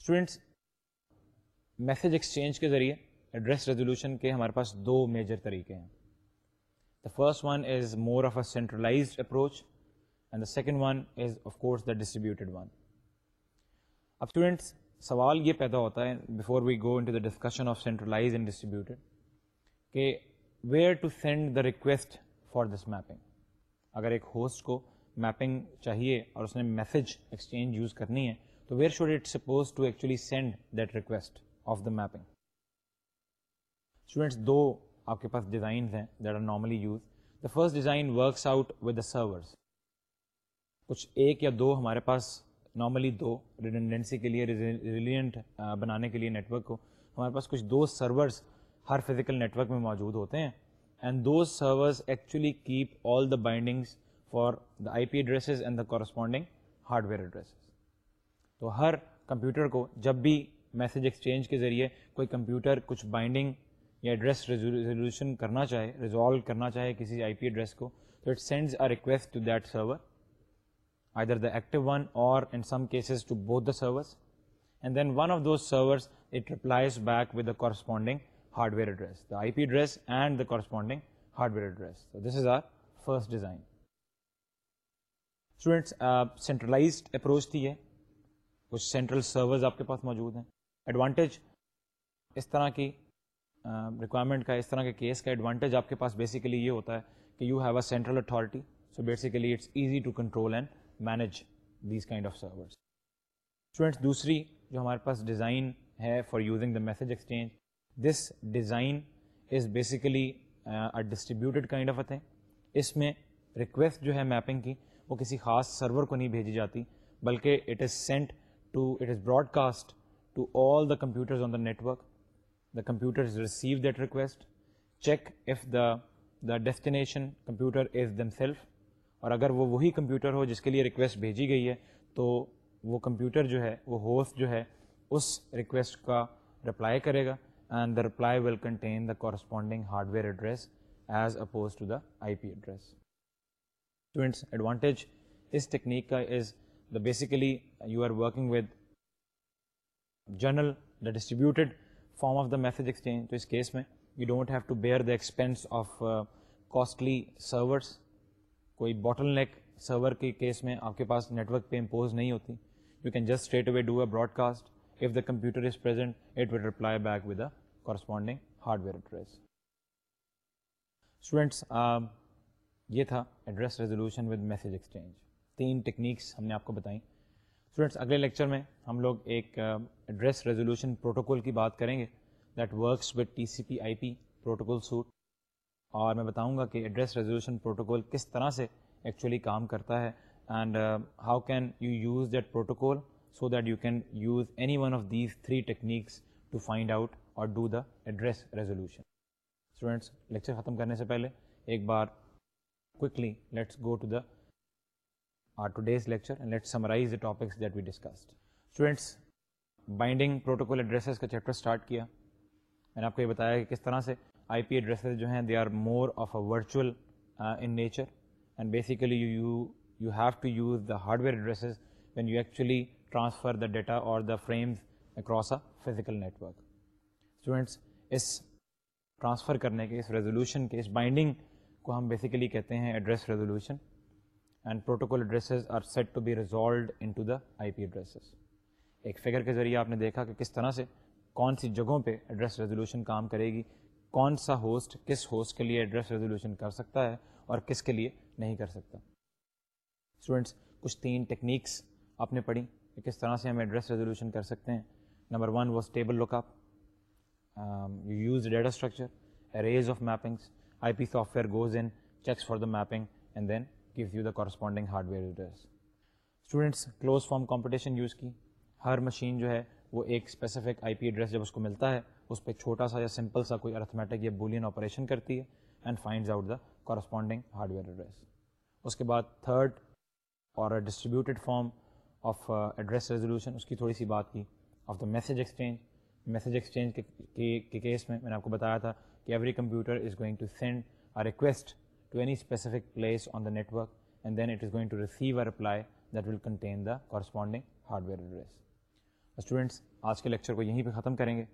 students message exchange کے ذریعے address resolution کے ہمارے پاس دو میجر طریقے ہیں the first one is more of a centralized approach and the second one is of course the distributed one اب students سوال یہ پیدا ہوتا ہے before we go in to the discussion of centralize and distributed کہ where to send the request for this mapping اگر ایک host کو میپنگ چاہیے اور اس نے میسج ایکسچینج یوز کرنی ہے تو where should it suppose to actually send that request of the mapping students دو آپ کے پاس ڈیزائنز ہیں that are normally use the first design works out with the servers کچھ ایک یا دو ہمارے پاس نارملی دو ریڈنڈنسی کے لیے ریلینٹ بنانے کے لیے نیٹورک کو ہمارے پاس کچھ دو سرورس ہر فزیکل نیٹ ورک میں موجود ہوتے ہیں and those servers actually keep all the bindings for the I P addresses and the corresponding hardware addresses تو ہر کمپیوٹر کو جب بھی میسج ایکسچینج کے ذریعے کوئی کمپیوٹر کچھ بائنڈنگ یا ایڈریس ریزولوشن کرنا چاہے ریزالو کرنا چاہے کسی آئی پی ایڈریس کو تو it sends a request to that server either the in some cases to both the servers and then one of those servers it replies back with the corresponding hardware address the I P address and the corresponding hardware address this is our first design students centralized approach تھی ہے کچھ central servers آپ کے پاس موجود ہیں advantage اس طرح کی requirement کا اس طرح کے کیس کا ایڈوانٹیج آپ کے پاس بیسیکلی یہ ہوتا ہے کہ you have a central authority so basically it's easy to control and manage these kind of servers server دوسری جو ہمارے پاس ڈیزائن ہے for using the message exchange this design is basically distributed kind of a thing اس میں request جو ہے mapping کی وہ کسی خاص سرور کو نہیں بھیجی جاتی بلکہ it is sent to it is broadcast to all the computers on the network the computers receive that request check if the the destination computer is them self اور اگر وہ وہی کمپیوٹر ہو جس کے لیے ریکویسٹ بھیجی گئی ہے تو وہ کمپیوٹر جو ہے وہ ہوسٹ جو ہے اس ریکویسٹ کا رپلائی کرے گا and the reply will contain the corresponding hardware address as opposed to the I P address advantage اس ٹیکنیک کا is basically you are working with general distributed form of the message exchange تو اس case میں you don't have to bear the expense of costly servers کوئی bottleneck server کے case میں آپ کے پاس نیٹ ورک پہ امپوز نہیں ہوتی you can just straight away do a broadcast If the computer is present, it will reply back with the corresponding hardware address. Students, students یہ تھا address resolution with message exchange تین techniques ہم نے آپ کو بتائیں اسٹوڈینٹس اگلے lecture میں ہم لوگ ایک ایڈریس ریزولوشن پروٹوکول کی بات کریں گے that works with T C P I P protocol suite اور میں بتاؤں گا کہ ایڈریس ریزولوشن پروٹوکول کس طرح سے ایکچولی کام کرتا ہے and how can you use that protocol so that you can use any one of these three techniques to find out اور do the address resolution students lecture ختم کرنے سے پہلے ایک بارکلیز لیکچرائز we discuss students binding protocols کا chapter start کیا میں نے آپ کو یہ بتایا کہ کس طرح سے آئی پی اے ڈریسز جو ہیں they are more of a virtual in nature and basically you to use the hard ویئرسز transfer the data اور the frames across a physical network students اس ٹرانسفر کرنے کے اس ریزولوشن کے اس بائنڈنگ کو ہم بیسیکلی کہتے ہیں address resolution and protocol addresses are set to be resolved in to the I P addresses ایک فگر کے ذریعے آپ نے دیکھا کہ کس طرح سے کون سی جگہوں پہ ایڈریس ریزولوشن کام کرے گی کون سا ہوسٹ کس ہوسٹ کے لیے ایڈریس ریزولوشن کر سکتا ہے اور کس کے لیے نہیں کر سکتا اسٹوڈینٹس کچھ تین ٹیکنیکس آپ نے پڑھی کس طرح سے ہم ایڈریس ریزولیوشن کر سکتے ہیں نمبر ون وو stable look up use data structures of mappings I P software goes in checks for the mapping and then gives you the corresponding hardware address students close form computation use کی ہر machine جو ہے وہ ایک specific I P address جب اس کو ملتا ہے اس پہ چھوٹا سا یا سمپل سا کوئی ارتھمیٹک یا بولین آپریشن کرتی ہے and finds out the corresponding hardware address اس کے بعد تھرڈ اور distributed form of address resolution اس کی تھوڑی سی بات کی of the message exchange message exchange کے کیس میں میں نے آپ کو بتایا تھا کہ every computer is going to send a request to any specific place on the network and then it is going to receive a reply that will contain the corresponding hardware address students آج کے lecture کو یہیں پہ ختم کریں گے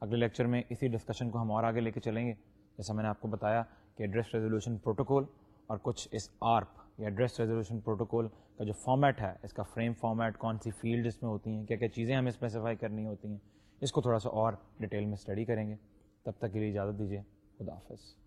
اگلے lecture میں اسی ڈسکشن کو ہم اور آگے لے کے چلیں گے جیسا میں نے آپ کو بتایا کہ ایڈریس ریزولیوشن پروٹوکول اور کچھ اس آرپ یا ایڈریس ریزولوشن پروٹوکول کا جو فارمیٹ ہے اس کا فریم فارمیٹ کون سی فیلڈ اس میں ہوتی ہیں کیا کیا چیزیں ہمیں اسپیسیفائی کرنی ہوتی ہیں اس کو تھوڑا سا اور ڈیٹیل میں اسٹڈی کریں گے تب تک کے لیے اجازت دیجیے خدا حافظ